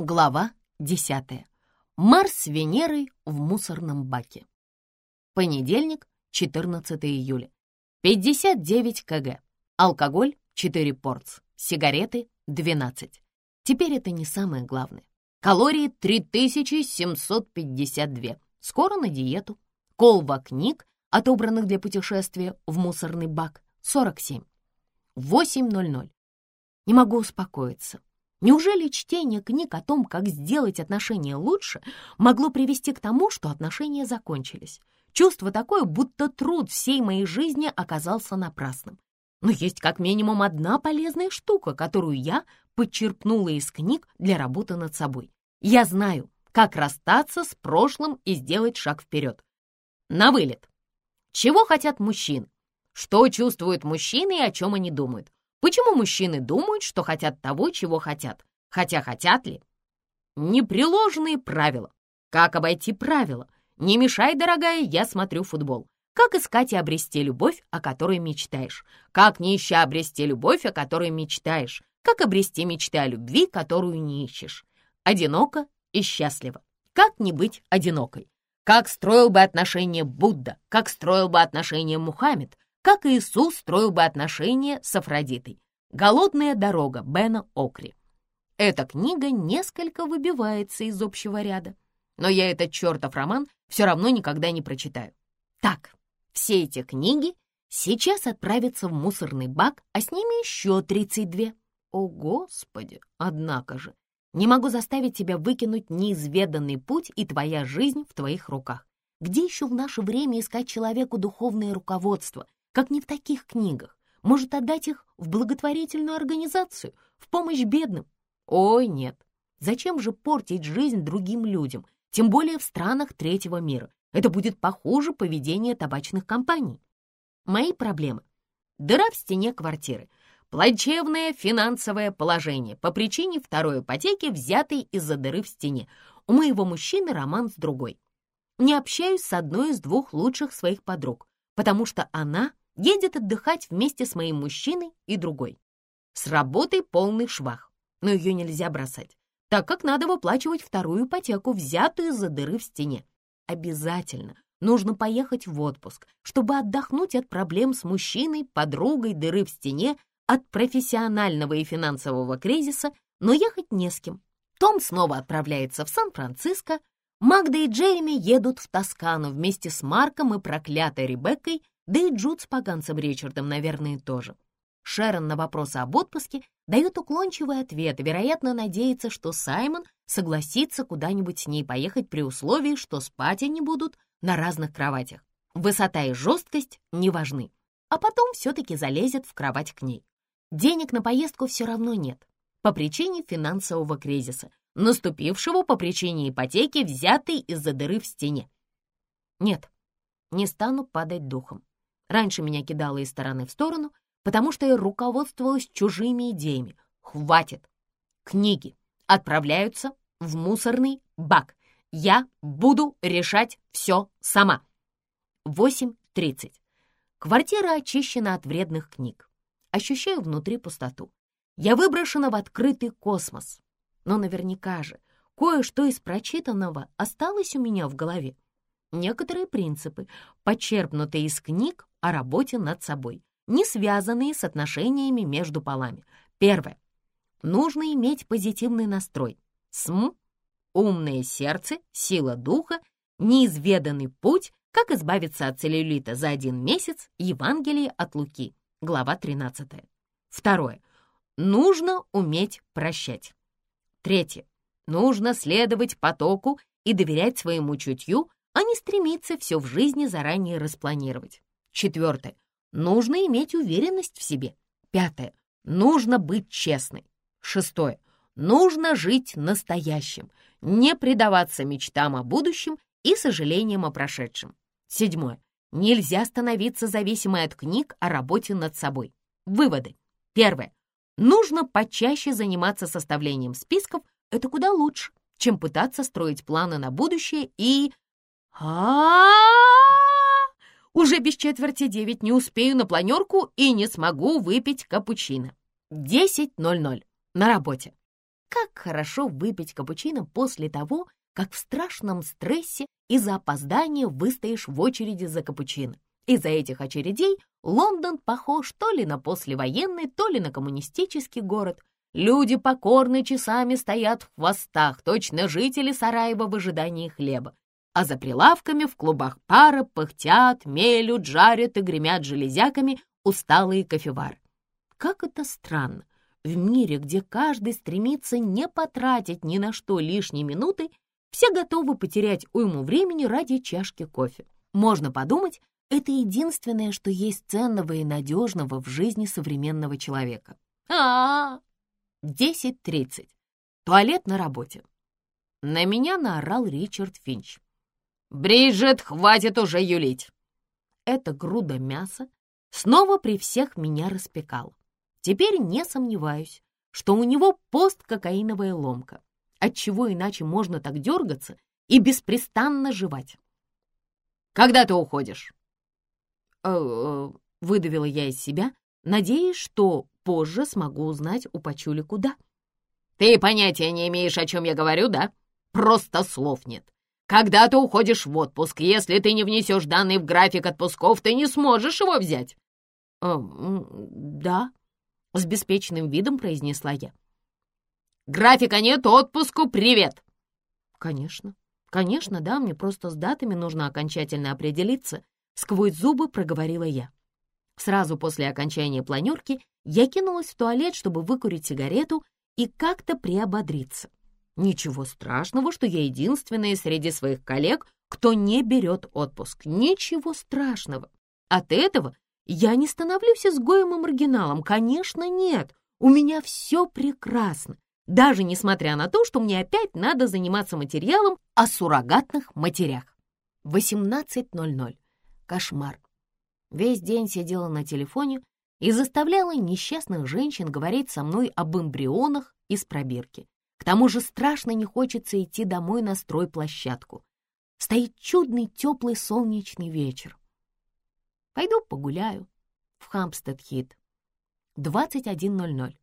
Глава 10. Марс с Венерой в мусорном баке. Понедельник, 14 июля. 59 кг. Алкоголь 4 порц. Сигареты 12. Теперь это не самое главное. Калории 3752. Скоро на диету. Колба книг, отобранных для путешествия в мусорный бак, 47. 8.00. Не могу успокоиться. Неужели чтение книг о том, как сделать отношения лучше, могло привести к тому, что отношения закончились? Чувство такое, будто труд всей моей жизни оказался напрасным. Но есть как минимум одна полезная штука, которую я подчерпнула из книг для работы над собой. Я знаю, как расстаться с прошлым и сделать шаг вперед. На вылет. Чего хотят мужчины? Что чувствуют мужчины и о чем они думают? Почему мужчины думают, что хотят того, чего хотят? Хотя хотят ли? Непреложные правила. Как обойти правила? Не мешай, дорогая, я смотрю футбол. Как искать и обрести любовь, о которой мечтаешь? Как не ища обрести любовь, о которой мечтаешь? Как обрести мечты о любви, которую не ищешь? Одиноко и счастливо. Как не быть одинокой? Как строил бы отношения Будда? Как строил бы отношения Мухаммед? Как Иисус строил бы отношения с Афродитой. «Голодная дорога» Бена Окри. Эта книга несколько выбивается из общего ряда, но я этот чертов роман все равно никогда не прочитаю. Так, все эти книги сейчас отправятся в мусорный бак, а с ними еще 32. О, Господи, однако же, не могу заставить тебя выкинуть неизведанный путь и твоя жизнь в твоих руках. Где еще в наше время искать человеку духовное руководство, как не в таких книгах. Может отдать их в благотворительную организацию, в помощь бедным? Ой, нет. Зачем же портить жизнь другим людям, тем более в странах третьего мира? Это будет похуже поведения табачных компаний. Мои проблемы. Дыра в стене квартиры. Плачевное финансовое положение по причине второй ипотеки, взятой из-за дыры в стене. У моего мужчины роман с другой. Не общаюсь с одной из двух лучших своих подруг, потому что она едет отдыхать вместе с моим мужчиной и другой. С работой полный швах, но ее нельзя бросать, так как надо выплачивать вторую ипотеку, взятую из-за дыры в стене. Обязательно нужно поехать в отпуск, чтобы отдохнуть от проблем с мужчиной, подругой, дыры в стене, от профессионального и финансового кризиса, но ехать не с кем. Том снова отправляется в Сан-Франциско, Магда и Джереми едут в Тоскану вместе с Марком и проклятой Ребеккой, да и Джуд с поганцем Ричардом, наверное, тоже. Шерон на вопросы об отпуске дает уклончивый ответ вероятно, надеется, что Саймон согласится куда-нибудь с ней поехать при условии, что спать они будут на разных кроватях. Высота и жесткость не важны. А потом все-таки залезет в кровать к ней. Денег на поездку все равно нет, по причине финансового кризиса, наступившего по причине ипотеки, взятой из-за дыры в стене. Нет, не стану падать духом. Раньше меня кидало из стороны в сторону, потому что я руководствовалась чужими идеями. Хватит. Книги отправляются в мусорный бак. Я буду решать все сама. 8.30. Квартира очищена от вредных книг. Ощущаю внутри пустоту. Я выброшена в открытый космос. Но наверняка же кое-что из прочитанного осталось у меня в голове. Некоторые принципы, почерпнутые из книг о работе над собой, не связанные с отношениями между полами. Первое. Нужно иметь позитивный настрой. СМ, умное сердце, сила духа, неизведанный путь, как избавиться от целлюлита за один месяц, Евангелие от Луки, глава 13. Второе. Нужно уметь прощать. Третье. Нужно следовать потоку и доверять своему чутью, а не стремиться все в жизни заранее распланировать. Четвертое. Нужно иметь уверенность в себе. Пятое. Нужно быть честной. Шестое. Нужно жить настоящим, не предаваться мечтам о будущем и сожалениям о прошедшем. Седьмое. Нельзя становиться зависимой от книг о работе над собой. Выводы. Первое. Нужно почаще заниматься составлением списков, это куда лучше, чем пытаться строить планы на будущее и... а Уже без четверти девять не успею на планерку и не смогу выпить капучино. 10.00 на работе. Как хорошо выпить капучино после того, как в страшном стрессе из-за опоздания выстоишь в очереди за капучино. Из-за этих очередей Лондон похож то ли на послевоенный, то ли на коммунистический город. Люди покорно часами стоят в хвостах, точно жители Сараева в ожидании хлеба. А за прилавками в клубах пара пыхтят, мелют, жарят и гремят железяками усталые кофевары. Как это странно! В мире, где каждый стремится не потратить ни на что лишние минуты, все готовы потерять уйму времени ради чашки кофе. Можно подумать, это единственное, что есть ценного и надежного в жизни современного человека. А, -а 10.30. Туалет на работе. На меня наорал Ричард Финч. «Бриджит, хватит уже юлить!» Эта груда мяса снова при всех меня распекала. Теперь не сомневаюсь, что у него посткокаиновая ломка. Отчего иначе можно так дергаться и беспрестанно жевать? «Когда ты уходишь?» э -э, выдавила я из себя, надеясь, что позже смогу узнать у Пачули куда. «Ты понятия не имеешь, о чем я говорю, да? Просто слов нет. Когда ты уходишь в отпуск, если ты не внесешь данные в график отпусков, ты не сможешь его взять». «Э, «Да», — с беспечным видом произнесла я. «Графика нет, отпуску привет!» «Конечно, конечно, да, мне просто с датами нужно окончательно определиться», — сквозь зубы проговорила я. Сразу после окончания планерки я кинулась в туалет, чтобы выкурить сигарету и как-то приободриться. Ничего страшного, что я единственная среди своих коллег, кто не берет отпуск. Ничего страшного. От этого я не становлюсь изгоем и маргиналом. Конечно, нет. У меня все прекрасно. Даже несмотря на то, что мне опять надо заниматься материалом о суррогатных матерях. 18.00. Кошмар. Весь день сидела на телефоне и заставляла несчастных женщин говорить со мной об эмбрионах из пробирки. Тому же страшно не хочется идти домой на стройплощадку. Стоит чудный теплый солнечный вечер. Пойду погуляю в Хампстед-Хит. 21.00.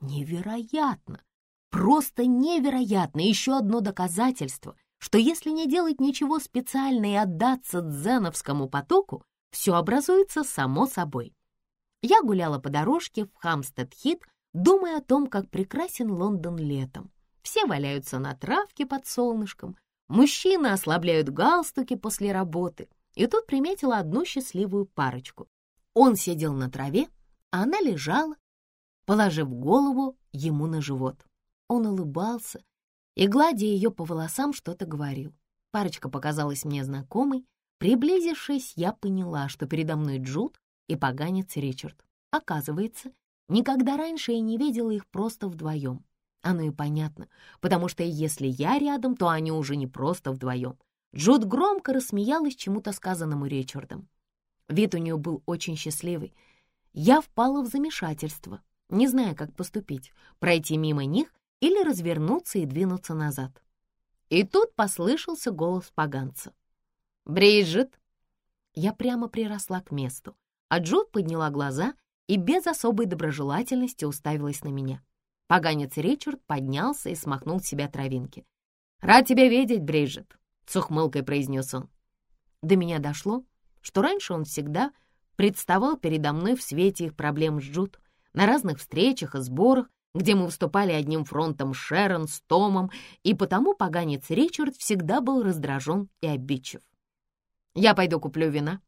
Невероятно! Просто невероятно! Еще одно доказательство, что если не делать ничего специально и отдаться дзеновскому потоку, все образуется само собой. Я гуляла по дорожке в Хамстед-Хит, думая о том, как прекрасен Лондон летом. Все валяются на травке под солнышком, мужчины ослабляют галстуки после работы — и тут приметила одну счастливую парочку. Он сидел на траве, а она лежала, положив голову ему на живот. Он улыбался и, гладя ее по волосам, что-то говорил. Парочка показалась мне знакомой. Приблизившись, я поняла, что передо мной Джуд и поганец Ричард. Оказывается, никогда раньше я не видела их просто вдвоем. Оно и понятно, потому что если я рядом, то они уже не просто вдвоем, Джуд громко рассмеялась чему-то сказанному Ричардом. Вид у нее был очень счастливый. Я впала в замешательство, не зная, как поступить, пройти мимо них или развернуться и двинуться назад. И тут послышался голос поганца. «Бриджит!» Я прямо приросла к месту, а Джуд подняла глаза и без особой доброжелательности уставилась на меня. Поганец Ричард поднялся и смахнул с себя травинки. «Рад тебя видеть, Бриджит с ухмылкой произнес он. До меня дошло, что раньше он всегда представал передо мной в свете их проблем с Джуд, на разных встречах и сборах, где мы выступали одним фронтом с Шерон, с Томом, и потому поганец Ричард всегда был раздражен и обидчив. «Я пойду куплю вина,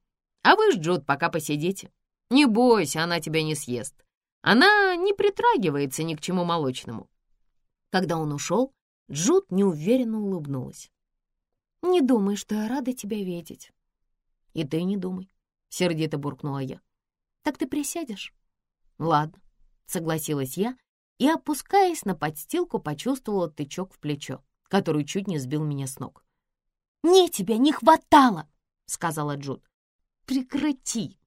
а вы с Джуд пока посидите. Не бойся, она тебя не съест. Она не притрагивается ни к чему молочному». Когда он ушел, Джуд неуверенно улыбнулась. Не думай, что я рада тебя видеть. И ты не думай, — сердито буркнула я. Так ты присядешь? Ладно, согласилась я и, опускаясь на подстилку, почувствовала тычок в плечо, который чуть не сбил меня с ног. «Мне тебя не хватало!» — сказала Джуд. «Прекрати!»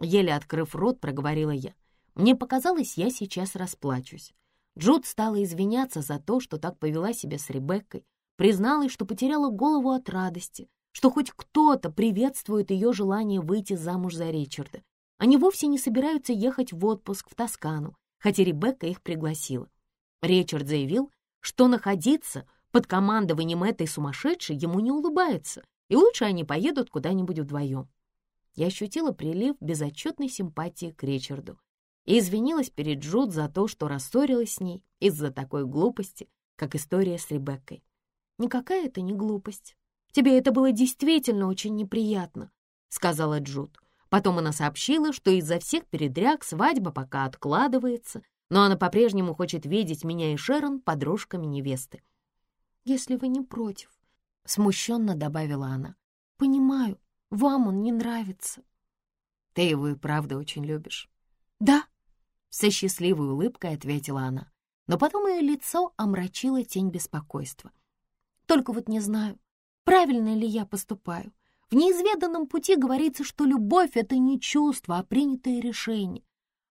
Еле открыв рот, проговорила я. Мне показалось, я сейчас расплачусь. Джуд стала извиняться за то, что так повела себя с Ребеккой, призналась, что потеряла голову от радости, что хоть кто-то приветствует ее желание выйти замуж за Ричарда. Они вовсе не собираются ехать в отпуск в Тоскану, хотя Ребекка их пригласила. Ричард заявил, что находиться под командованием этой сумасшедшей ему не улыбается, и лучше они поедут куда-нибудь вдвоем. Я ощутила прилив безотчетной симпатии к Ричарду и извинилась перед Джуд за то, что рассорилась с ней из-за такой глупости, как история с Ребеккой. «Никакая это не глупость. Тебе это было действительно очень неприятно», — сказала Джуд. Потом она сообщила, что из-за всех передряг свадьба пока откладывается, но она по-прежнему хочет видеть меня и Шерон подружками невесты. «Если вы не против», — смущенно добавила она. «Понимаю, вам он не нравится». «Ты его и правда очень любишь?» «Да», — со счастливой улыбкой ответила она. Но потом ее лицо омрачило тень беспокойства. «Только вот не знаю, правильно ли я поступаю. В неизведанном пути говорится, что любовь — это не чувство, а принятое решение.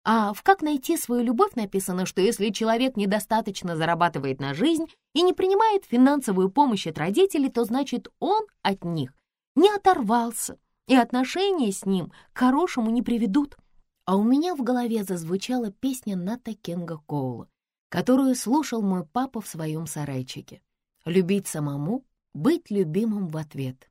А в «Как найти свою любовь» написано, что если человек недостаточно зарабатывает на жизнь и не принимает финансовую помощь от родителей, то значит он от них не оторвался, и отношения с ним к хорошему не приведут. А у меня в голове зазвучала песня Ната Кенга Коула, которую слушал мой папа в своем сарайчике. «Любить самому, быть любимым в ответ».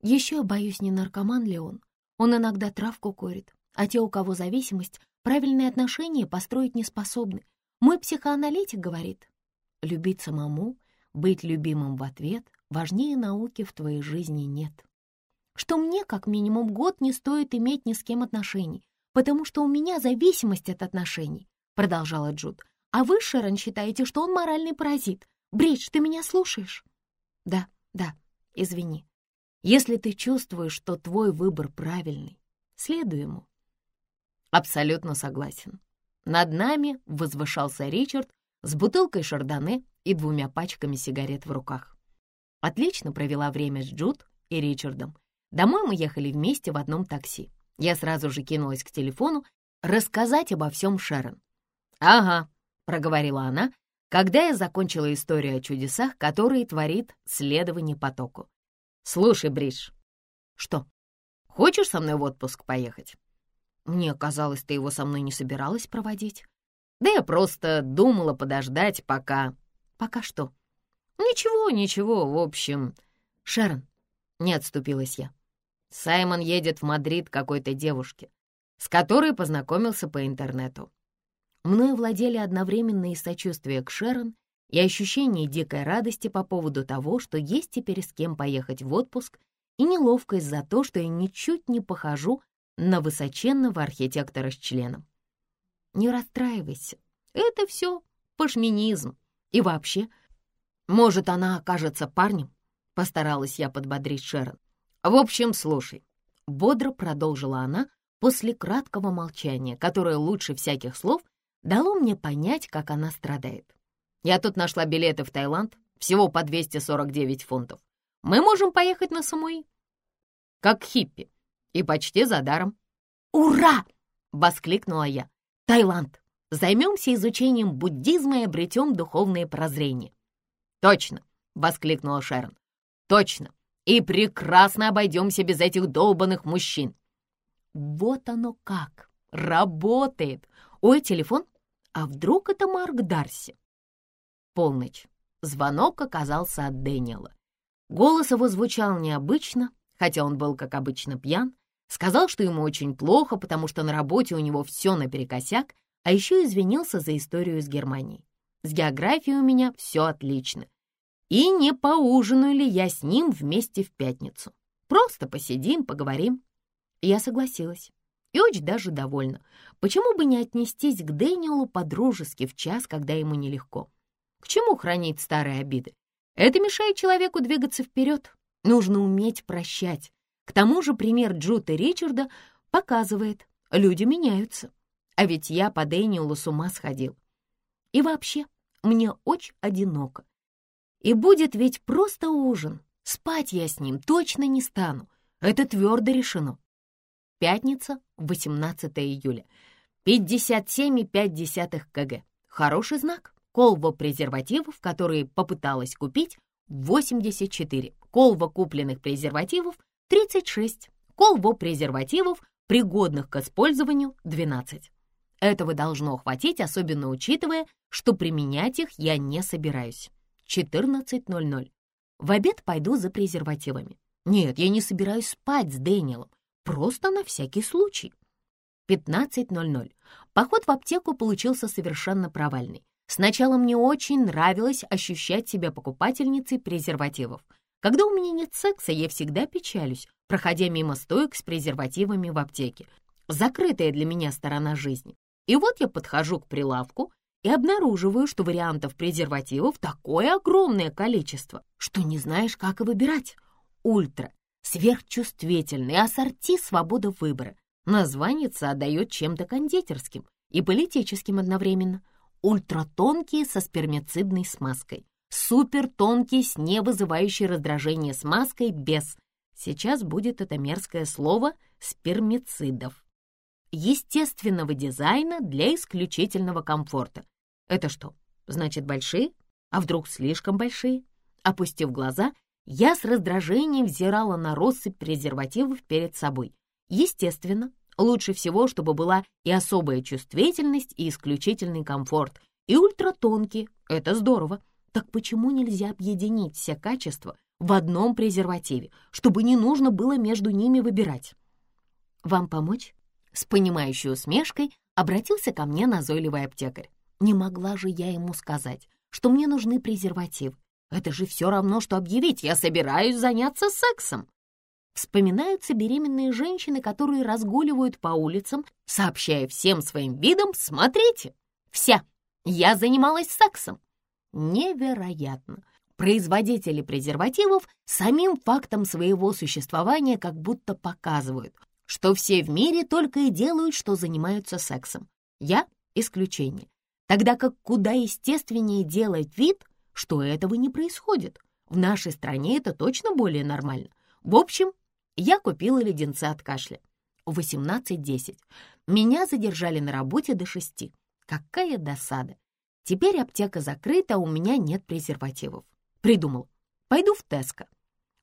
Еще боюсь, не наркоман ли он. Он иногда травку курит, а те, у кого зависимость, правильные отношения построить не способны. Мой психоаналитик говорит, любить самому, быть любимым в ответ важнее науки в твоей жизни нет. Что мне, как минимум, год не стоит иметь ни с кем отношений, потому что у меня зависимость от отношений, продолжала Джуд. А вы, Шерон, считаете, что он моральный паразит. Бридж, ты меня слушаешь? Да, да, извини. Если ты чувствуешь, что твой выбор правильный, следуй ему. Абсолютно согласен. Над нами возвышался Ричард с бутылкой шардоне и двумя пачками сигарет в руках. Отлично провела время с Джуд и Ричардом. Домой мы ехали вместе в одном такси. Я сразу же кинулась к телефону рассказать обо всем Шерон. «Ага», — проговорила она, когда я закончила историю о чудесах, которые творит следование потоку. «Слушай, Бридж». «Что? Хочешь со мной в отпуск поехать?» Мне казалось, ты его со мной не собиралась проводить. Да я просто думала подождать, пока... Пока что? Ничего, ничего, в общем... Шерон, не отступилась я. Саймон едет в Мадрид какой-то девушке, с которой познакомился по интернету. Мною владели одновременно и сочувствие к Шерон, и ощущение дикой радости по поводу того, что есть теперь с кем поехать в отпуск, и неловкость за то, что я ничуть не похожу на высоченного архитектора с членом. Не расстраивайся, это все пашминизм. И вообще, может, она окажется парнем? Постаралась я подбодрить Шерон. В общем, слушай, бодро продолжила она после краткого молчания, которое лучше всяких слов дало мне понять, как она страдает. Я тут нашла билеты в Таиланд, всего по 249 фунтов. Мы можем поехать на Самуи. Как хиппи и почти за даром. «Ура!» — воскликнула я. «Таиланд! Займемся изучением буддизма и обретем духовное прозрение». «Точно!» — воскликнула Шерон. «Точно! И прекрасно обойдемся без этих долбанных мужчин!» Вот оно как! Работает! Ой, телефон! А вдруг это Марк Дарси? Полночь. Звонок оказался от Дэниела. Голос его звучал необычно, хотя он был, как обычно, пьян, сказал, что ему очень плохо, потому что на работе у него все наперекосяк, а еще извинился за историю с Германией. С географией у меня все отлично. И не поужинаю ли я с ним вместе в пятницу? Просто посидим, поговорим. Я согласилась. И очень даже довольна. Почему бы не отнестись к Дэниелу по-дружески в час, когда ему нелегко? К чему хранить старые обиды? Это мешает человеку двигаться вперед. Нужно уметь прощать. К тому же пример Джута Ричарда показывает, люди меняются. А ведь я по Дэниелу с ума сходил. И вообще, мне очень одиноко. И будет ведь просто ужин. Спать я с ним точно не стану. Это твердо решено. Пятница, 18 июля. 57,5 кг. Хороший знак. Колба презервативов, которые попыталась купить, 84. Колба купленных презервативов 36. Колбо презервативов, пригодных к использованию, 12. Этого должно хватить, особенно учитывая, что применять их я не собираюсь. 14.00. В обед пойду за презервативами. Нет, я не собираюсь спать с Дэниелом, просто на всякий случай. 15.00. Поход в аптеку получился совершенно провальный. Сначала мне очень нравилось ощущать себя покупательницей презервативов. Когда у меня нет секса, я всегда печалюсь, проходя мимо стоек с презервативами в аптеке. Закрытая для меня сторона жизни. И вот я подхожу к прилавку и обнаруживаю, что вариантов презервативов такое огромное количество, что не знаешь, как и выбирать. Ультра, сверхчувствительный, ассорти, свобода выбора. Названица отдает чем-то кондитерским и политическим одновременно. Ультратонкие со спермицидной смазкой. Супертонкие с не вызывающей раздражение смазкой без. Сейчас будет это мерзкое слово спермицидов естественного дизайна для исключительного комфорта. Это что, значит большие? А вдруг слишком большие? Опустив глаза, я с раздражением взирала на россыпь презервативов перед собой. Естественно, лучше всего, чтобы была и особая чувствительность, и исключительный комфорт, и ультратонкие. Это здорово. Так почему нельзя объединить все качества в одном презервативе, чтобы не нужно было между ними выбирать? Вам помочь? С понимающей усмешкой обратился ко мне назойливый аптекарь. Не могла же я ему сказать, что мне нужны презервативы. Это же все равно, что объявить, я собираюсь заняться сексом. Вспоминаются беременные женщины, которые разгуливают по улицам, сообщая всем своим видом «Смотрите! Вся! Я занималась сексом!» Невероятно! Производители презервативов самим фактом своего существования как будто показывают, что все в мире только и делают, что занимаются сексом. Я — исключение. Тогда как куда естественнее делать вид, что этого не происходит. В нашей стране это точно более нормально. В общем, я купила леденцы от кашля. В 18.10. Меня задержали на работе до 6. Какая досада. Теперь аптека закрыта, а у меня нет презервативов. Придумал. Пойду в Теско.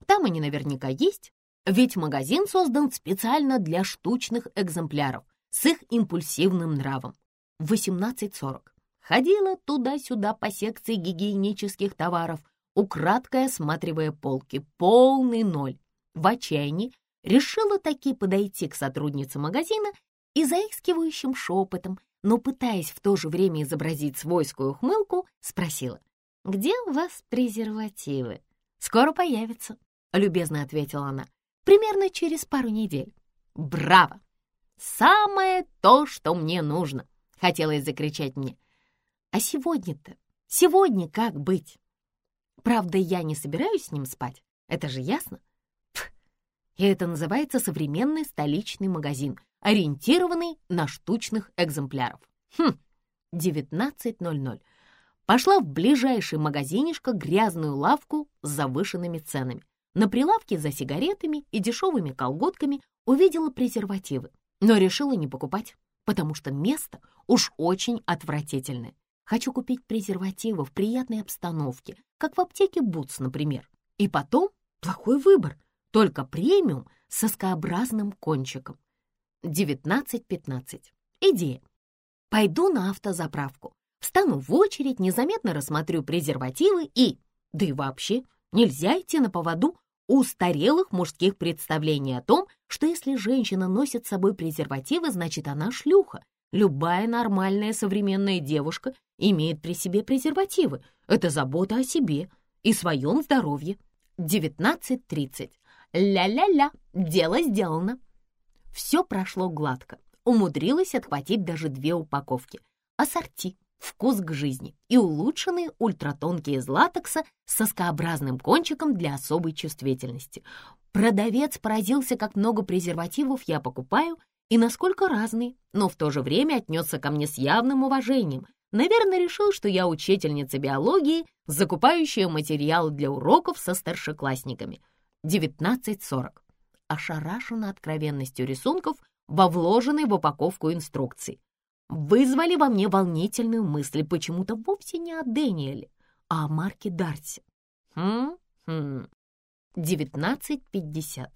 Там они наверняка есть, ведь магазин создан специально для штучных экземпляров с их импульсивным нравом. В 18.40 ходила туда-сюда по секции гигиенических товаров, украдкой осматривая полки, полный ноль. В отчаянии решила таки подойти к сотруднице магазина и заискивающим шепотом, но пытаясь в то же время изобразить свойскую ухмылку, спросила, «Где у вас презервативы?» «Скоро появится», — любезно ответила она примерно через пару недель. Браво! Самое то, что мне нужно, хотелось закричать мне. А сегодня-то, сегодня как быть? Правда, я не собираюсь с ним спать, это же ясно. Пф, и это называется современный столичный магазин, ориентированный на штучных экземпляров. Хм, 19.00. Пошла в ближайший магазинишко грязную лавку с завышенными ценами. На прилавке за сигаретами и дешевыми колготками увидела презервативы, но решила не покупать, потому что место уж очень отвратительное. Хочу купить презервативы в приятной обстановке, как в аптеке Бутс, например. И потом плохой выбор, только премиум с соскообразным кончиком. 19.15. Идея. Пойду на автозаправку, встану в очередь, незаметно рассмотрю презервативы и... Да и вообще, нельзя идти на поводу устарелых мужских представлений о том, что если женщина носит с собой презервативы, значит она шлюха. Любая нормальная современная девушка имеет при себе презервативы. Это забота о себе и своем здоровье. 19.30. Ля-ля-ля, дело сделано. Все прошло гладко. Умудрилась отхватить даже две упаковки. Ассорти вкус к жизни и улучшенные ультратонкие из латекса с соскообразным кончиком для особой чувствительности. Продавец поразился, как много презервативов я покупаю и насколько разные, но в то же время отнесся ко мне с явным уважением. Наверное, решил, что я учительница биологии, закупающая материал для уроков со старшеклассниками. 19.40. Ошарашена откровенностью рисунков во вложенной в упаковку инструкции вызвали во мне волнительную мысль почему-то вовсе не о Дэниеле, а о Марке Дарси. Хм-хм. 19.50.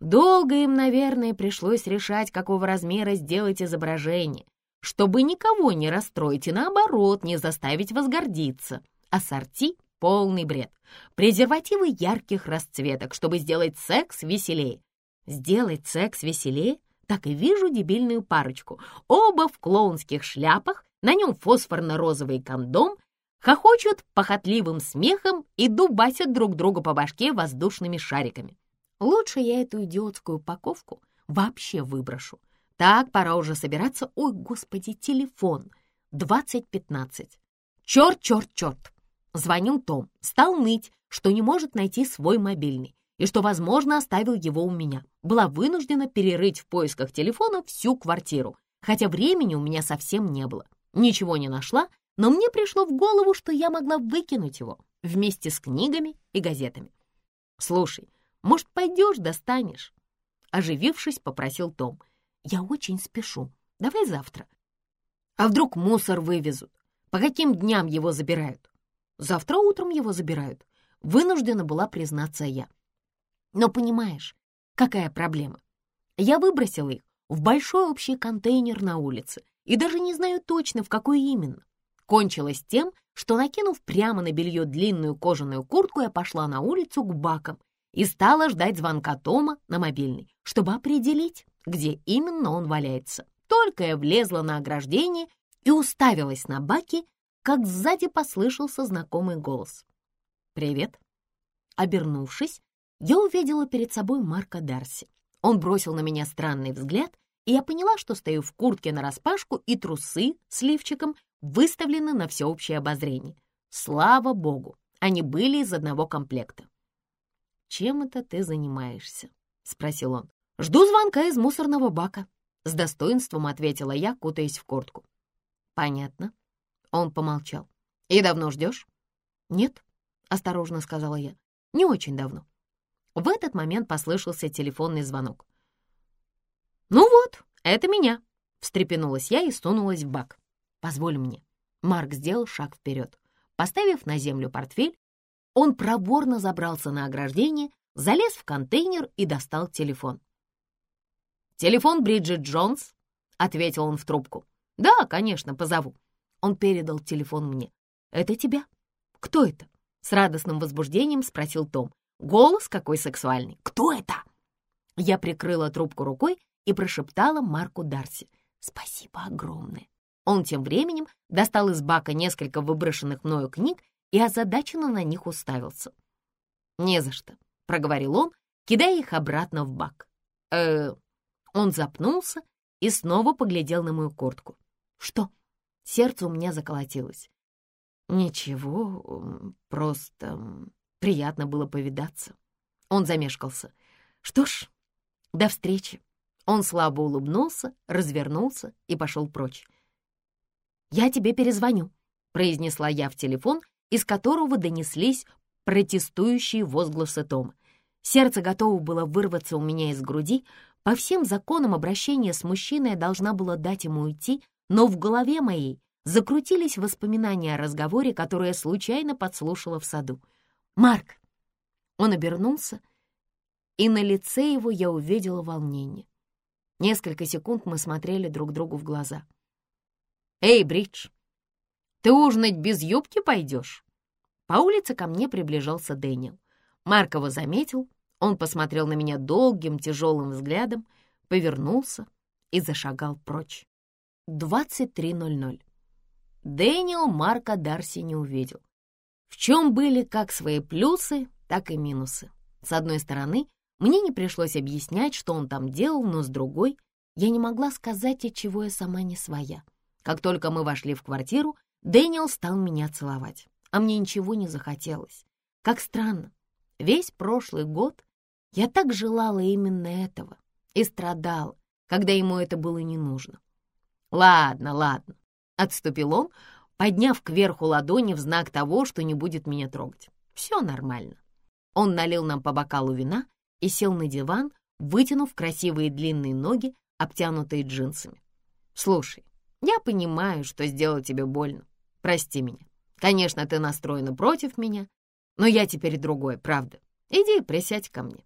Долго им, наверное, пришлось решать, какого размера сделать изображение, чтобы никого не расстроить и, наоборот, не заставить возгордиться. Ассорти — полный бред. Презервативы ярких расцветок, чтобы сделать секс веселее. Сделать секс веселее? Так и вижу дебильную парочку. Оба в клоунских шляпах, на нем фосфорно-розовый кондом, хохочут похотливым смехом и дубасят друг друга по башке воздушными шариками. Лучше я эту идиотскую упаковку вообще выброшу. Так, пора уже собираться. Ой, господи, телефон. 2015. Черт, черт, черт. Звонил Том. Стал ныть, что не может найти свой мобильный и что, возможно, оставил его у меня. Была вынуждена перерыть в поисках телефона всю квартиру, хотя времени у меня совсем не было. Ничего не нашла, но мне пришло в голову, что я могла выкинуть его вместе с книгами и газетами. «Слушай, может, пойдешь, достанешь?» Оживившись, попросил Том. «Я очень спешу. Давай завтра. А вдруг мусор вывезут? По каким дням его забирают?» «Завтра утром его забирают», — вынуждена была признаться я. «Но понимаешь, какая проблема? Я выбросила их в большой общий контейнер на улице и даже не знаю точно, в какой именно. Кончилось тем, что, накинув прямо на белье длинную кожаную куртку, я пошла на улицу к бакам и стала ждать звонка Тома на мобильный, чтобы определить, где именно он валяется. Только я влезла на ограждение и уставилась на баки, как сзади послышался знакомый голос. «Привет». Обернувшись, я увидела перед собой Марка Дарси. Он бросил на меня странный взгляд, и я поняла, что стою в куртке нараспашку, и трусы с лифчиком выставлены на всеобщее обозрение. Слава богу, они были из одного комплекта. «Чем это ты занимаешься?» — спросил он. «Жду звонка из мусорного бака», — с достоинством ответила я, кутаясь в куртку. «Понятно». Он помолчал. «И давно ждешь?» «Нет», — осторожно сказала я. «Не очень давно». В этот момент послышался телефонный звонок. «Ну вот, это меня», — встрепенулась я и сунулась в бак. «Позволь мне». Марк сделал шаг вперед. Поставив на землю портфель, он проворно забрался на ограждение, залез в контейнер и достал телефон. «Телефон Бриджит Джонс?» — ответил он в трубку. «Да, конечно, позову». Он передал телефон мне. «Это тебя?» «Кто это?» — с радостным возбуждением спросил Том. «Голос какой сексуальный! Кто это?» Я прикрыла трубку рукой и прошептала Марку Дарси. «Спасибо огромное!» Он тем временем достал из бака несколько выброшенных мною книг и озадаченно на них уставился. «Не за что», — проговорил он, кидая их обратно в бак. э Он запнулся и снова поглядел на мою куртку. «Что?» Сердце у меня заколотилось. «Ничего, просто приятно было повидаться». Он замешкался. «Что ж, до встречи». Он слабо улыбнулся, развернулся и пошел прочь. «Я тебе перезвоню», — произнесла я в телефон из которого донеслись протестующие возгласы Тома. Сердце готово было вырваться у меня из груди. По всем законам обращения с мужчиной я должна была дать ему уйти, но в голове моей закрутились воспоминания о разговоре, который я случайно подслушала в саду. «Марк!» Он обернулся, и на лице его я увидела волнение. Несколько секунд мы смотрели друг другу в глаза. «Эй, Бридж, ты ужинать без юбки пойдешь?» По улице ко мне приближался Дэниел. Марк его заметил, он посмотрел на меня долгим тяжелым взглядом, повернулся и зашагал прочь. 23.00. Дэниел Марка Дарси не увидел. В чем были как свои плюсы, так и минусы. С одной стороны, мне не пришлось объяснять, что он там делал, но с другой, я не могла сказать, от чего я сама не своя. Как только мы вошли в квартиру, Дэниел стал меня целовать, а мне ничего не захотелось. Как странно, весь прошлый год я так желала именно этого и страдала, когда ему это было не нужно. «Ладно, ладно», — отступил он, подняв кверху ладони в знак того, что не будет меня трогать. «Все нормально». Он налил нам по бокалу вина и сел на диван, вытянув красивые длинные ноги, обтянутые джинсами. «Слушай, я понимаю, что сделал тебе больно. Прости меня. Конечно, ты настроена против меня, но я теперь другой, правда. Иди присядь ко мне.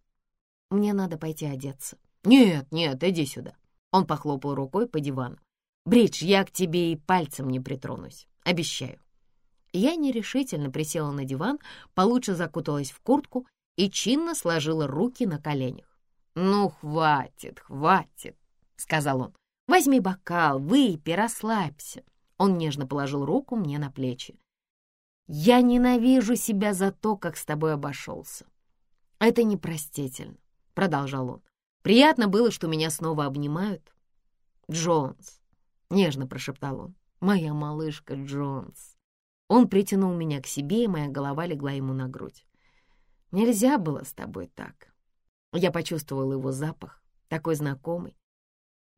Мне надо пойти одеться. Нет, нет, иди сюда. Он похлопал рукой по дивану. Бридж, я к тебе и пальцем не притронусь, обещаю. Я нерешительно присела на диван, получше закуталась в куртку и чинно сложила руки на коленях. «Ну, хватит, хватит», — сказал он. «Возьми бокал, выпей, расслабься». Он нежно положил руку мне на плечи. «Я ненавижу себя за то, как с тобой обошелся». «Это непростительно», — продолжал он. «Приятно было, что меня снова обнимают». «Джонс», — нежно прошептал он, — «моя малышка Джонс». Он притянул меня к себе, и моя голова легла ему на грудь. «Нельзя было с тобой так». Я почувствовал его запах, такой знакомый.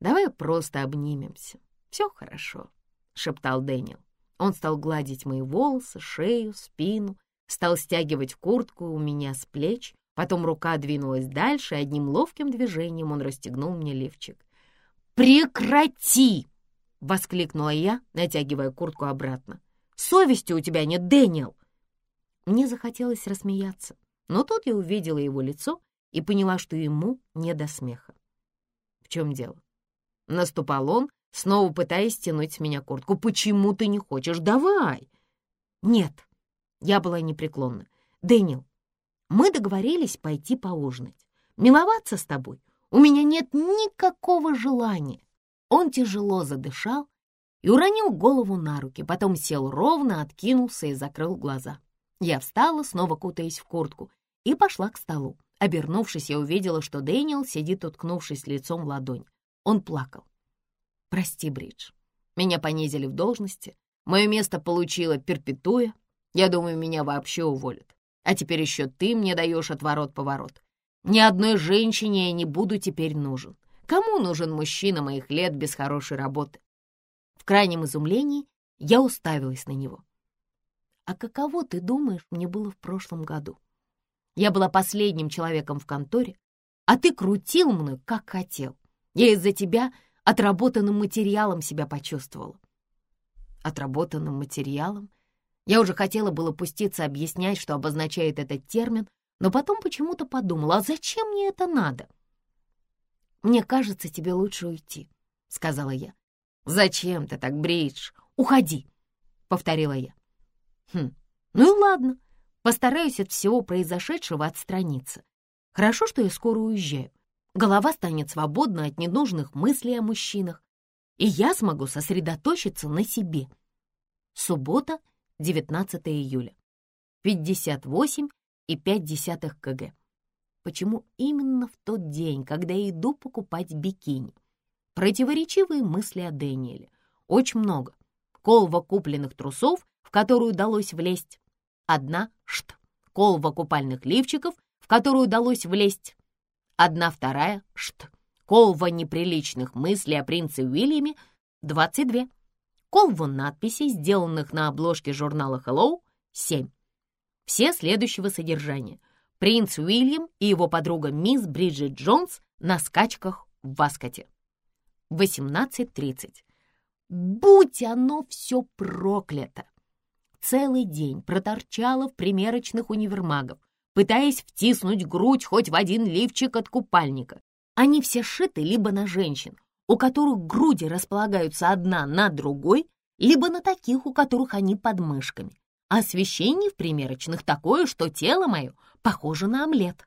«Давай просто обнимемся. Все хорошо», — шептал Дэниел. Он стал гладить мои волосы, шею, спину, стал стягивать куртку у меня с плеч, потом рука двинулась дальше, и одним ловким движением он расстегнул мне лифчик. «Прекрати!» — воскликнула я, натягивая куртку обратно. «Совести у тебя нет, Дэниел!» Мне захотелось рассмеяться, но тут я увидела его лицо и поняла, что ему не до смеха. «В чем дело?» Наступал он, снова пытаясь стянуть с меня куртку. «Почему ты не хочешь? Давай!» «Нет!» Я была непреклонна. «Дэниел, мы договорились пойти поужинать. Миловаться с тобой у меня нет никакого желания». Он тяжело задышал и уронил голову на руки, потом сел ровно, откинулся и закрыл глаза. Я встала, снова кутаясь в куртку, и пошла к столу. Обернувшись, я увидела, что Дэниел сидит, уткнувшись лицом в ладонь. Он плакал. «Прости, Бридж, меня понизили в должности, мое место получила перпетуя. Я думаю, меня вообще уволят. А теперь еще ты мне даешь отворот-поворот. Ни одной женщине я не буду теперь нужен. Кому нужен мужчина моих лет без хорошей работы? В крайнем изумлении я уставилась на него. А каково, ты думаешь, мне было в прошлом году? Я была последним человеком в конторе, а ты крутил мной, как хотел. Я из-за тебя отработанным материалом себя почувствовала. Отработанным материалом? Я уже хотела было пуститься объяснять, что обозначает этот термин, но потом почему-то подумала, а зачем мне это надо? «Мне кажется, тебе лучше уйти», — сказала я. «Зачем ты так, Бридж? Уходи», — повторила я. «Хм, ну и ладно, постараюсь от всего произошедшего отстраниться. Хорошо, что я скоро уезжаю. Голова станет свободна от ненужных мыслей о мужчинах, и я смогу сосредоточиться на себе. Суббота, 19 июля. 58 и 0,5 кг. Почему именно в тот день, когда я иду покупать бикини? Противоречивые мысли о Дэниеле. Очень много. Колва купленных трусов, в которую удалось влезть. Одна шт. Колва купальных лифчиков, в которую удалось влезть. Одна вторая шт. Колва неприличных мыслей о принце Уильяме — 22. Колва надписей, сделанных на обложке журнала Hello — 7 все следующего содержания. Принц Уильям и его подруга мисс Бриджит Джонс на скачках в Васкоте. 18.30. Будь оно все проклято! Целый день проторчала в примерочных универмагов, пытаясь втиснуть грудь хоть в один лифчик от купальника. Они все шиты либо на женщин, у которых груди располагаются одна на другой, либо на таких, у которых они под мышками. Освещение в примерочных такое, что тело мое похоже на омлет.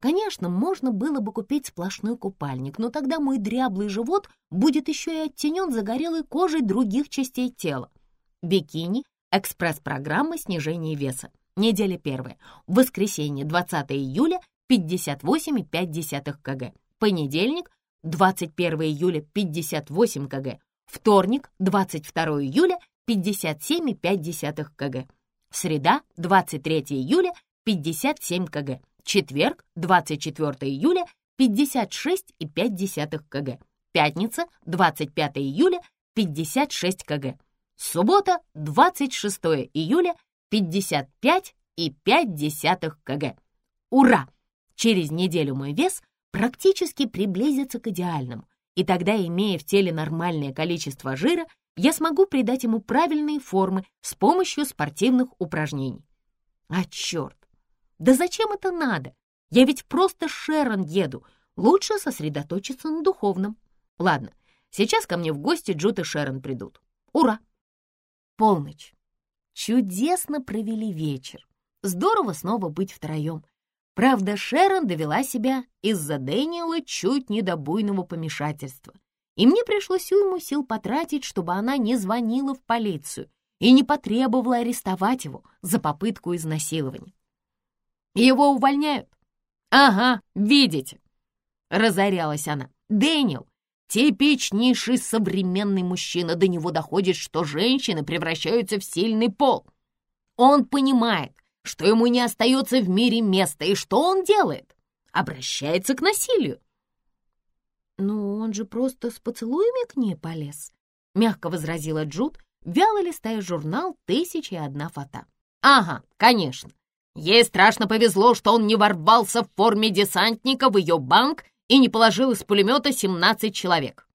Конечно, можно было бы купить сплошной купальник, но тогда мой дряблый живот будет еще и оттенен загорелой кожей других частей тела. Бикини — экспресс-программа снижения веса. Неделя первая. Воскресенье, 20 июля, 58,5 кг. Понедельник, 21 июля, 58 кг. Вторник, 22 июля, 57,5 кг. Среда, 23 июля, 57 кг. Четверг, 24 июля, 56,5 кг. Пятница, 25 июля, 56 кг. Суббота, 26 июля, 55,5 кг. Ура! Через неделю мой вес практически приблизится к идеальному, и тогда, имея в теле нормальное количество жира, я смогу придать ему правильные формы с помощью спортивных упражнений. А черт! Да зачем это надо? Я ведь просто Шерон еду. Лучше сосредоточиться на духовном. Ладно, Сейчас ко мне в гости Джуд и Шерон придут. Ура! Полночь. Чудесно провели вечер. Здорово снова быть втроем. Правда, Шерон довела себя из-за Дэниела чуть не до буйного помешательства. И мне пришлось уйму сил потратить, чтобы она не звонила в полицию и не потребовала арестовать его за попытку изнасилования. Его увольняют? Ага, видите, разорялась она. Дэниел Типичнейший современный мужчина. До него доходит, что женщины превращаются в сильный пол. Он понимает, что ему не остается в мире места, и что он делает? Обращается к насилию. «Ну, он же просто с поцелуями к ней полез», — мягко возразила Джуд, вяло листая журнал «Тысяча и одна фото». «Ага, конечно. Ей страшно повезло, что он не ворвался в форме десантника в ее банк и не положил из пулемета 17 человек.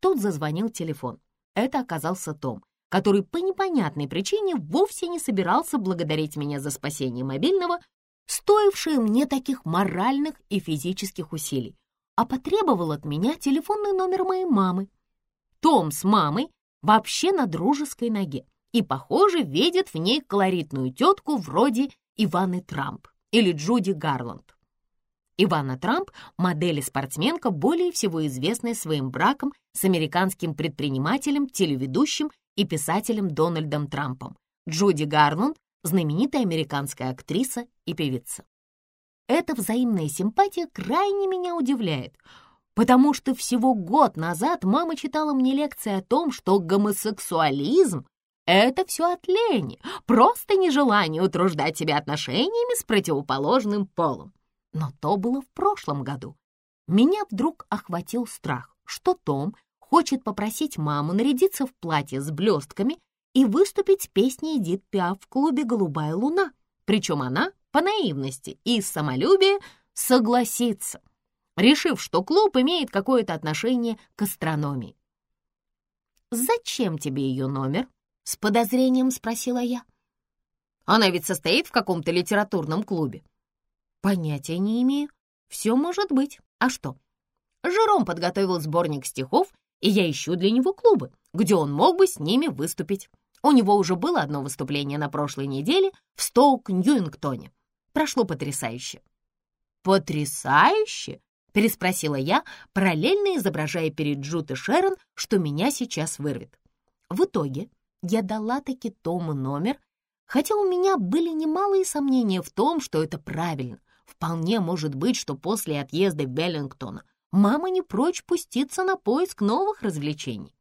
Тут зазвонил телефон. Это оказался Том, который по непонятной причине вовсе не собирался благодарить меня за спасение мобильного, стоившее мне таких моральных и физических усилий, а потребовал от меня телефонный номер моей мамы. Том с мамой вообще на дружеской ноге и, похоже, видит в ней колоритную тетку вроде Иваны Трамп или Джуди Гарланд. Ивана Трамп — модель и спортсменка, более всего известная своим браком с американским предпринимателем, телеведущим и писателем Дональдом Трампом. Джуди Гарланд — знаменитая американская актриса и певица. Эта взаимная симпатия крайне меня удивляет, потому что всего год назад мама читала мне лекции о том, что гомосексуализм — это все от лени, просто нежелание утруждать себя отношениями с противоположным полом. Но то было в прошлом году. Меня вдруг охватил страх, что Том хочет попросить маму нарядиться в платье с блестками и выступить с песней Эдит Пиаф в клубе «Голубая луна». Причем она, по наивности и из самолюбия, согласится, решив, что клуб имеет какое-то отношение к астрономии. «Зачем тебе ее номер?» — с подозрением спросила я. «Она ведь состоит в каком-то литературном клубе. Понятия не имею. Все может быть. А что? Жером подготовил сборник стихов, и я ищу для него клубы, где он мог бы с ними выступить. У него уже было одно выступление на прошлой неделе в Стоук-Ньюингтоне. Прошло потрясающе. «Потрясающе?» — переспросила я, параллельно изображая перед Джут и Шерон, что меня сейчас вырвет. В итоге я дала таки Тому номер, хотя у меня были немалые сомнения в том, что это правильно, Вполне может быть, что после отъезда Беллингтона мама не прочь пуститься на поиск новых развлечений.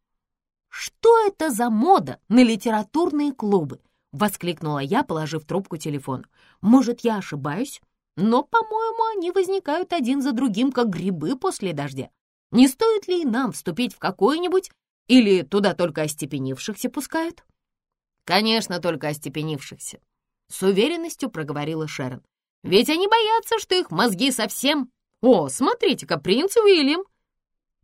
«Что это за мода на литературные клубы?» — воскликнула я, положив трубку телефона. «Может, я ошибаюсь, но, по-моему, они возникают один за другим, как грибы после дождя. Не стоит ли нам вступить в какой-нибудь, или туда только остепенившихся пускают?» «Конечно, только остепенившихся», — с уверенностью проговорила Шерон. Ведь они боятся, что их мозги совсем... О, смотрите-ка, принц Уильям!»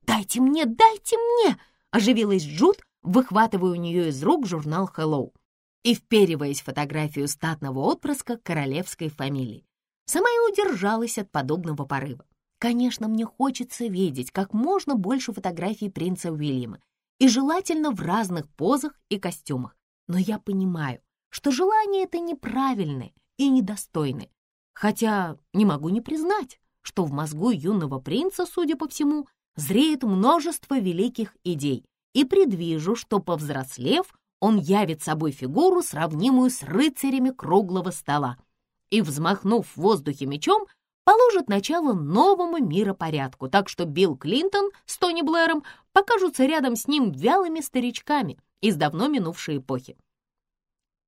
«Дайте мне, дайте мне!» — оживилась Джуд, выхватывая у нее из рук журнал «Hello» и впериваясь в фотографию статного отпрыска королевской фамилии. Сама и удержалась от подобного порыва. Конечно, мне хочется видеть как можно больше фотографий принца Уильяма, и желательно в разных позах и костюмах. Но я понимаю, что желание это неправильное и недостойное, Хотя не могу не признать, что в мозгу юного принца, судя по всему, зреет множество великих идей, и предвижу, что, повзрослев, он явит собой фигуру, сравнимую с рыцарями круглого стола, и, взмахнув в воздухе мечом, положит начало новому миропорядку, так что Билл Клинтон с Тони Блэром покажутся рядом с ним вялыми старичками из давно минувшей эпохи.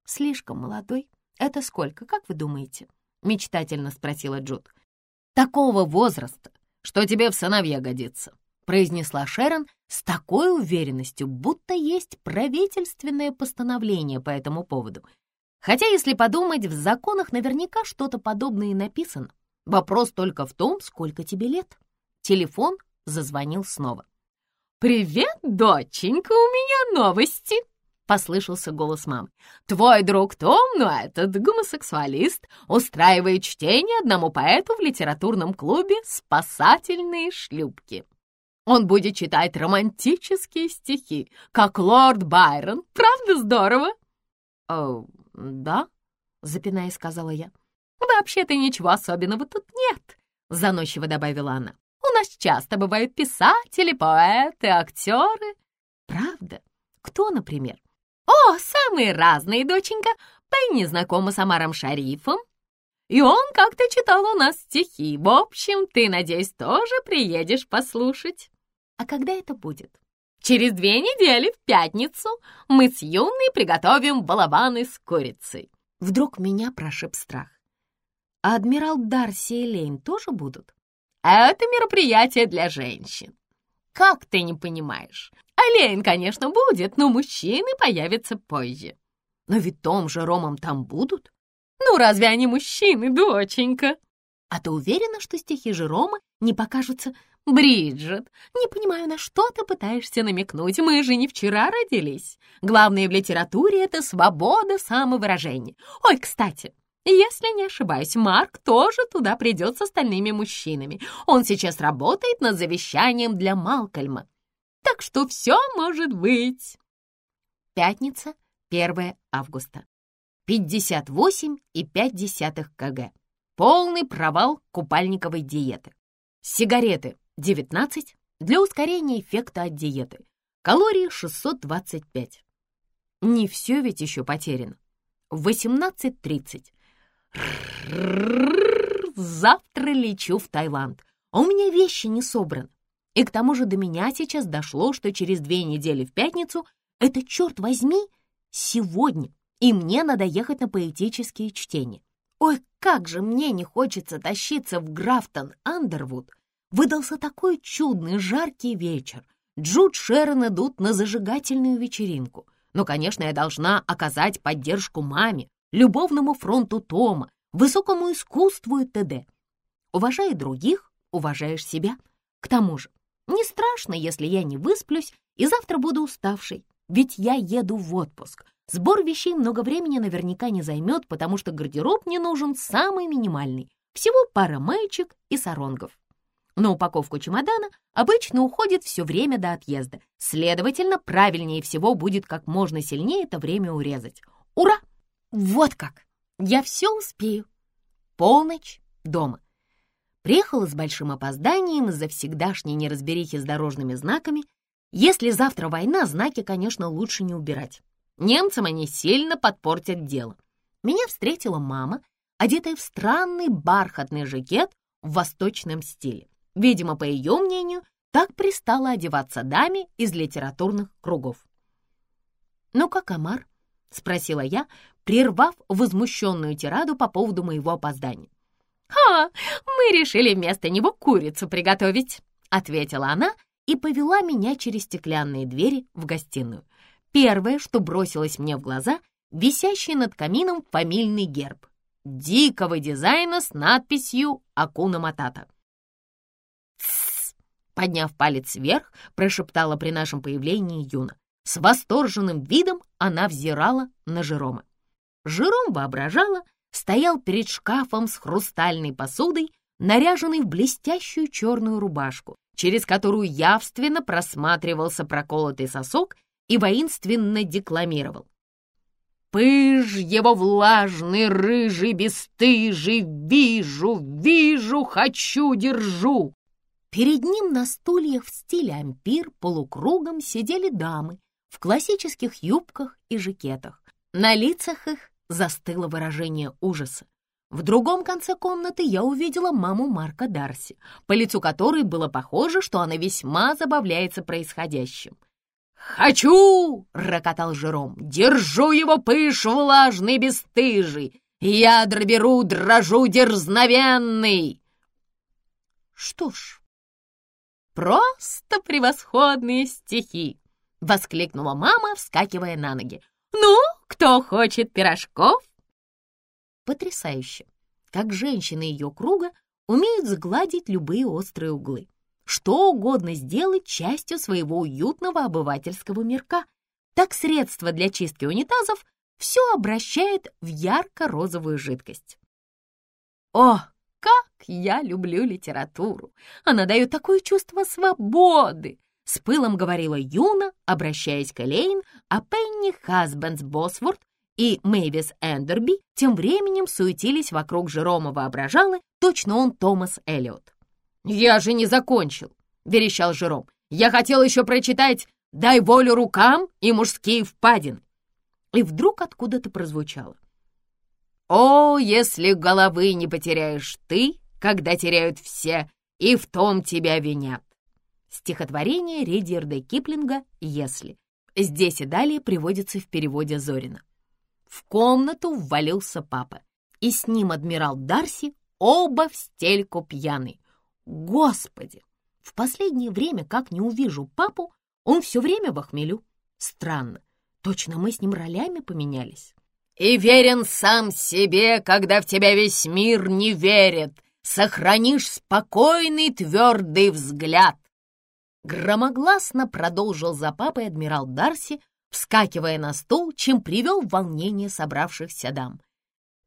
Слишком молодой. Это сколько, как вы думаете? — мечтательно спросила Джуд. «Такого возраста, что тебе в сыновья годится», — произнесла Шерон с такой уверенностью, будто есть правительственное постановление по этому поводу. Хотя, если подумать, в законах наверняка что-то подобное и написано. Вопрос только в том, сколько тебе лет. Телефон зазвонил снова. «Привет, доченька, у меня новости!» послышался голос мамы. «Твой друг Том, ну этот гомосексуалист, устраивает чтение одному поэту в литературном клубе «Спасательные шлюпки». Он будет читать романтические стихи, как лорд Байрон. Правда здорово?» «О, да», — запинаясь, сказала я. «Вообще-то ничего особенного тут нет», — заносчиво добавила она. «У нас часто бывают писатели, поэты, актеры». «Правда? Кто, например?» «О, самые разные, доченька. Пенни знакома с Амаром Шарифом, и он как-то читал у нас стихи. В общем, ты, надеюсь, тоже приедешь послушать». А когда это будет? Через две недели, в пятницу, мы с Юной приготовим балабаны с курицей. Вдруг меня прошиб страх. А адмирал Дарси и Лейн тоже будут? Это мероприятие для женщин. Как ты не понимаешь? А Лейн, конечно, будет, но мужчины появятся позже. Но ведь Том же Ромом там будут? Ну, разве они мужчины, доченька? А ты уверена, что стихи Жерома не покажутся «Бриджит, не понимаю, на что ты пытаешься намекнуть, мы же не вчера родились. Главное в литературе — это свобода самовыражения. Ой, кстати, если не ошибаюсь, Марк тоже туда придет с остальными мужчинами. Он сейчас работает над завещанием для Малкольма. Так что все может быть». Пятница, 1 августа. 58,5 кг. Полный провал купальниковой диеты. Сигареты 19 для ускорения эффекта от диеты. Калории 625. Не все ведь еще потеряно. 18.30. Завтра лечу в Таиланд. А у меня вещи не собраны. И к тому же до меня сейчас дошло, что через две недели в пятницу это, черт возьми, сегодня, и мне надо ехать на поэтические чтения. Ой, как же мне не хочется тащиться в Графтон Андервуд Выдался такой чудный жаркий вечер. Джуд Шерон идут на зажигательную вечеринку. Но, конечно, я должна оказать поддержку маме, любовному фронту Тома, высокому искусству и т.д. Уважай других, уважаешь себя. К тому же, не страшно, если я не высплюсь и завтра буду уставшей, ведь я еду в отпуск. Сбор вещей много времени наверняка не займет, потому что гардероб мне нужен самый минимальный. Всего пара маечек и саронгов. На упаковку чемодана обычно уходит все время до отъезда. Следовательно, правильнее всего будет как можно сильнее это время урезать. Ура! Вот как! Я все успею. Полночь дома. Приехала с большим опозданием из-за всегдашней неразберихи с дорожными знаками. Если завтра война, знаки, конечно, лучше не убирать. Немцам они сильно подпортят дело. Меня встретила мама, одетая в странный бархатный жакет в восточном стиле. Видимо, по ее мнению, так пристало одеваться даме из литературных кругов. «Ну как, Амар?» — спросила я, прервав возмущенную тираду по поводу моего опоздания. «Ха, мы решили вместо него курицу приготовить», — ответила она и повела меня через стеклянные двери в гостиную. Первое, что бросилось мне в глаза, висящий над камином фамильный герб дикого дизайна с надписью «Акуна Матата». Подняв палец вверх, прошептала при нашем появлении Юна. С восторженным видом она взирала на Жерома. Жером воображала, стоял перед шкафом с хрустальной посудой, наряженный в блестящую черную рубашку, через которую явственно просматривался проколотый сосок и воинственно декламировал. «Пыж его влажный, рыжий, бесстыжий, вижу, вижу, хочу, держу!» Перед ним на стульях в стиле ампир полукругом сидели дамы в классических юбках и жакетах. На лицах их застыло выражение ужаса. В другом конце комнаты я увидела маму Марка Дарси, по лицу которой было похоже, что она весьма забавляется происходящим. «Хочу!» — рокотал Жером. «Держу его пыш влажный, бесстыжий! Ядра беру, дрожу дерзновенный!» Что ж, «Просто превосходные стихи!» — воскликнула мама, вскакивая на ноги. «Ну, кто хочет пирожков?» Потрясающе! Как женщины ее круга умеют сгладить любые острые углы. Что угодно сделать частью своего уютного обывательского мирка. Так средство для чистки унитазов все обращает в ярко-розовую жидкость. О, как я люблю литературу! Она дает такое чувство свободы!» С пылом говорила Юна, обращаясь к Элейн, а Пенни Хасбендс Босворд и Мэйвис Эндерби тем временем суетились вокруг Жерома воображалы, точно он Томас Эллиот. «Я же не закончил!» — верещал Жером. «Я хотел еще прочитать «Дай волю рукам и мужские впадины!» И вдруг откуда-то прозвучало. «О, если головы не потеряешь ты, когда теряют все, и в том тебя винят!» Стихотворение Редиарда Киплинга «Если». Здесь и далее приводится в переводе Зорина. В комнату ввалился папа, и с ним адмирал Дарси, оба в стельку пьяный. Господи! В последнее время, как не увижу папу, он все время в охмелю. Странно, точно мы с ним ролями поменялись. «И верен сам себе, когда в тебя весь мир не верит. Сохранишь спокойный твердый взгляд». Громогласно продолжил за папой адмирал Дарси, вскакивая на стул, чем привел в волнение собравшихся дам.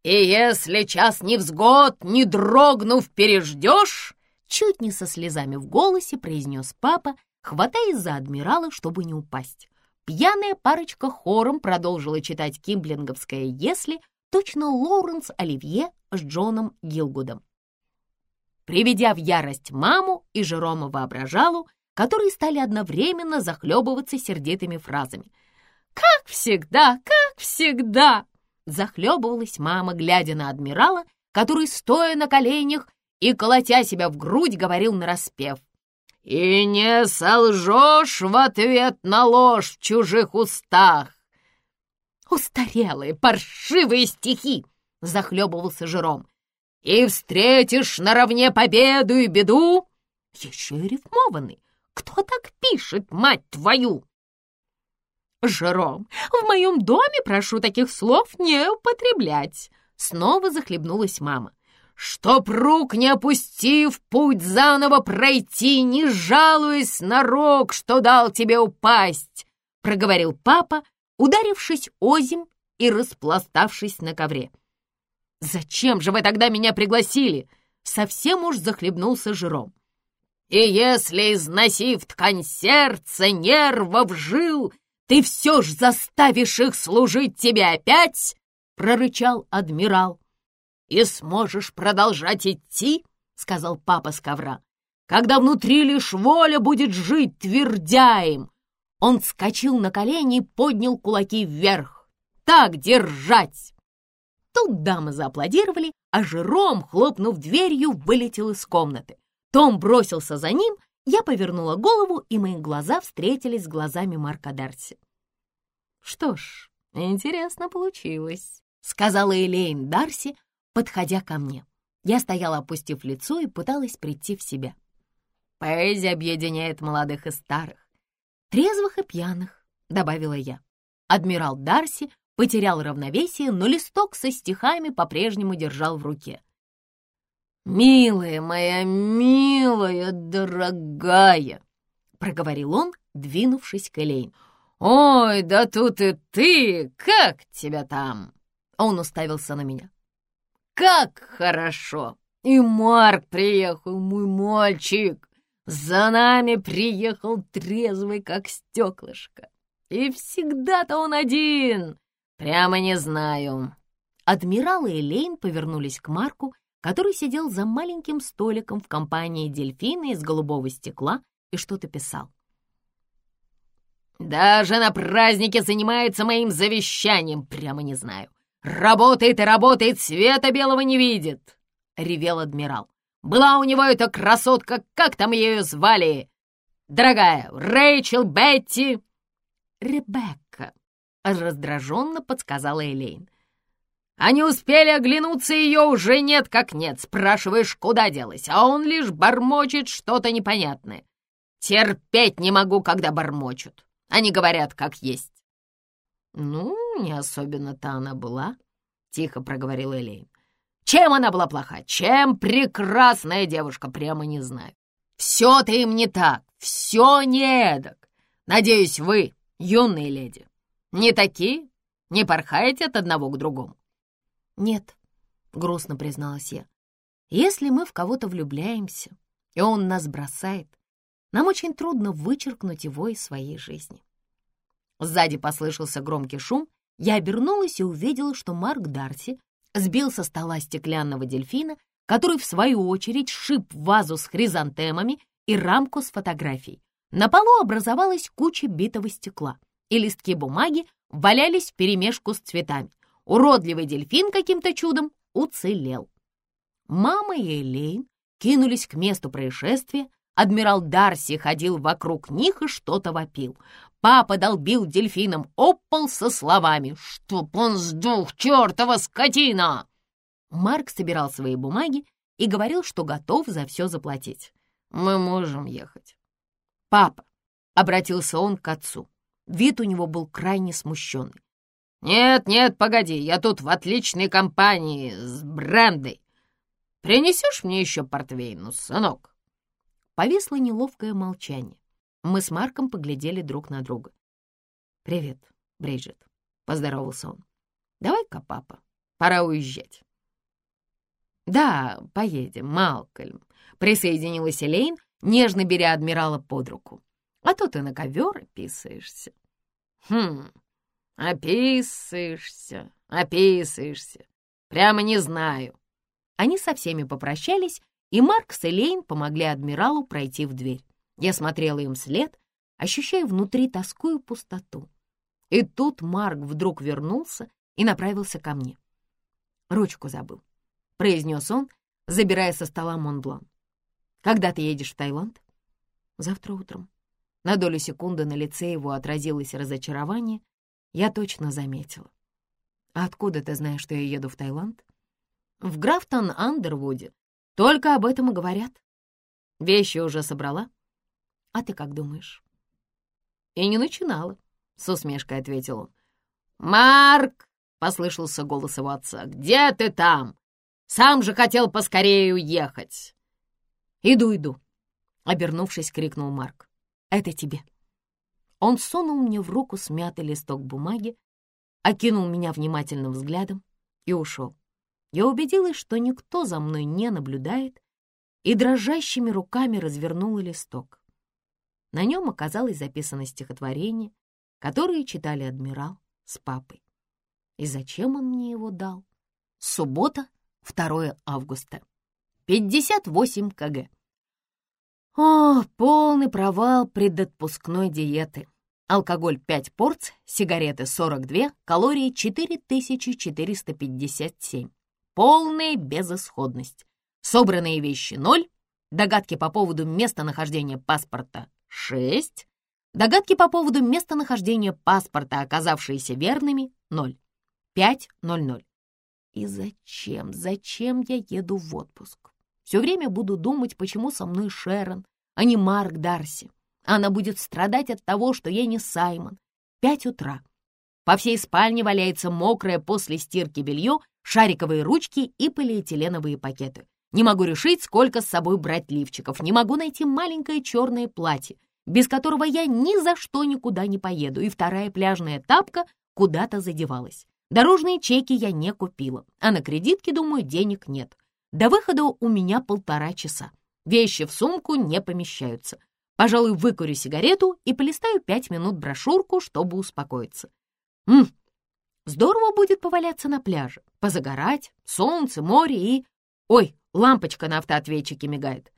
«И если час невзгод, не дрогнув, переждешь!» Чуть не со слезами в голосе произнес папа, хватаясь за адмирала, чтобы не упасть. Пьяная парочка хором продолжила читать кимблинговское «Если», точно Лоуренс Оливье с Джоном Гилгудом. Приведя в ярость маму и Жерома воображалу, которые стали одновременно захлебываться сердитыми фразами. «Как всегда, как всегда!» Захлебывалась мама, глядя на адмирала, который, стоя на коленях и, колотя себя в грудь, говорил нараспев. «И не солжешь в ответ на ложь в чужих устах!» «Устарелые, паршивые стихи!» — захлебывался Жером. «И встретишь наравне победу и беду!» «Еще и рифмованный! Кто так пишет, мать твою?» «Жером, в моем доме прошу таких слов не употреблять!» Снова захлебнулась мама. «Чтоб рук не опустив, путь заново пройти, не жалуясь на рог, что дал тебе упасть!» Проговорил папа, ударившись озим и распластавшись на ковре. «Зачем же вы тогда меня пригласили?» Совсем уж захлебнулся жиром. «И если, износив ткань сердца, нервов жил, ты все ж заставишь их служить тебе опять!» — прорычал адмирал. «И сможешь продолжать идти?» — сказал папа с ковра. «Когда внутри лишь воля будет жить, твердя им!» Он вскочил на колени и поднял кулаки вверх. «Так держать!» Тут дамы зааплодировали, а Жером, хлопнув дверью, вылетел из комнаты. Том бросился за ним — я повернула голову, и мои глаза встретились с глазами Марка Дарси. «Что ж, интересно получилось», — сказала Элейн Дарси, подходя ко мне. Я стояла, опустив лицо, и пыталась прийти в себя. «Поэзия объединяет молодых и старых, трезвых и пьяных», — добавила я. Адмирал Дарси потерял равновесие, но листок со стихами по-прежнему держал в руке. «Милая моя, милая, дорогая!» — проговорил он, двинувшись к Элейн. «Ой, да тут и ты! Как тебя там?» Он уставился на меня. «Как хорошо! И Марк приехал, мой мальчик! За нами приехал трезвый, как стеклышко. И всегда-то он один! Прямо не знаю!» Адмирал и Элейн повернулись к Марку, который сидел за маленьким столиком в компании дельфина из голубого стекла и что-то писал. «Даже на празднике занимается моим завещанием, прямо не знаю. Работает и работает, света белого не видит!» — ревел адмирал. «Была у него эта красотка, как там ее звали? Дорогая, Рэйчел, Бетти?» «Ребекка», — раздраженно подсказала Элейн. Не успели оглянуться, ее уже нет как нет. Спрашиваешь, куда делась, а он лишь бормочет что-то непонятное. Терпеть не могу, когда бормочут. Они говорят, как есть. «Ну, не особенно-то она была», — тихо проговорила Элейн. «Чем она была плоха? Чем прекрасная девушка? Прямо не знаю. Все-то им не так, все не эдак. Надеюсь, вы, юные леди, не такие, не порхаете от одного к другому. «Нет», — грустно призналась я. Если мы в кого-то влюбляемся, и он нас бросает, нам очень трудно вычеркнуть его из своей жизни. Сзади послышался громкий шум, я обернулась и увидела, что Марк Дарси сбил со стола стеклянного дельфина, который, в свою очередь, шип вазу с хризантемами и рамку с фотографией. На полу образовалась куча битого стекла, и листки бумаги валялись вперемешку с цветами. Уродливый дельфин каким-то чудом уцелел. Мама и Элейн кинулись к месту происшествия. Адмирал Дарси ходил вокруг них и что-то вопил. Папа долбил дельфином об пол со словами «Чтоб он сдух, чертова скотина!» Марк собирал свои бумаги и говорил, что готов за все заплатить. «Мы можем ехать». «Папа!» — обратился он к отцу. Вид у него был крайне смущенный. «Нет, нет, погоди, я тут в отличной компании с Брендой. Принесешь мне еще портвейну, сынок?» Повисло неловкое молчание. Мы с Марком поглядели друг на друга. «Привет, Бриджит», — поздоровался он. «Давай-ка, папа, пора уезжать». «Да, поедем, Малкольм», — присоединилась Элейн, нежно беря адмирала под руку. «А то ты на ковер описываешься». «Хм, описываешься, описываешься. Прямо не знаю». Они со всеми попрощались, и Марк с Элейн помогли адмиралу пройти в дверь. Я смотрела им вслед, ощущая внутри тоску и пустоту. И тут Марк вдруг вернулся и направился ко мне. «Ручку забыл», — произнес он, забирая со стола Монблан. «Когда ты едешь в Таиланд?» «Завтра утром». На долю секунды на лице его отразилось разочарование. Я точно заметила. «А откуда ты знаешь, что я еду в Таиланд?» «В Графтон-Андервуде. Только об этом и говорят. Вещи уже собрала?» «А ты как думаешь?» «И не начинала», — с усмешкой ответил он. «Марк!» — послышался голос его отца. «Где ты там? Сам же хотел поскорее уехать!» «Иду, иду!» — обернувшись, крикнул Марк. «Это тебе!» Он сунул мне в руку смятый листок бумаги, окинул меня внимательным взглядом и ушел. Я убедилась, что никто за мной не наблюдает, и дрожащими руками развернула листок. На нем оказалось записано стихотворение, которое читали адмирал с папой. И зачем он мне его дал? Суббота, 2 августа. 58 кг. О, полный провал предотпускной диеты. Алкоголь 5 порций, сигареты 42, калории 4457. Полная безысходность. Собранные вещи 0, догадки по поводу местонахождения паспорта 6. Догадки по поводу местонахождения паспорта, оказавшиеся верными, 0. 5.00. И зачем, зачем я еду в отпуск? Все время буду думать, почему со мной Шерон, а не Марк Дарси. Она будет страдать от того, что я не Саймон. Пять утра. По всей спальне валяется мокрое после стирки белье, шариковые ручки и полиэтиленовые пакеты. Не могу решить, сколько с собой брать лифчиков. Не могу найти маленькое черное платье, без которого я ни за что никуда не поеду. И вторая пляжная тапка куда-то задевалась. Дорожные чеки я не купила, а на кредитке, думаю, денег нет. До выхода у меня полтора часа. Вещи в сумку не помещаются. Пожалуй, выкурю сигарету и полистаю пять минут брошюрку, чтобы успокоиться. Ммм, здорово будет поваляться на пляже, позагорать, солнце, море и... Ой, Лампочка на автоответчике мигает.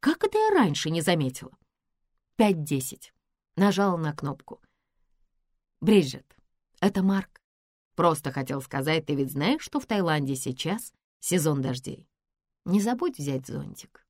Как это я раньше не заметила? Пять десять. Нажала на кнопку. Бриджит, это Марк. Просто хотел сказать, ты ведь знаешь, что в Таиланде сейчас сезон дождей? Не забудь взять зонтик.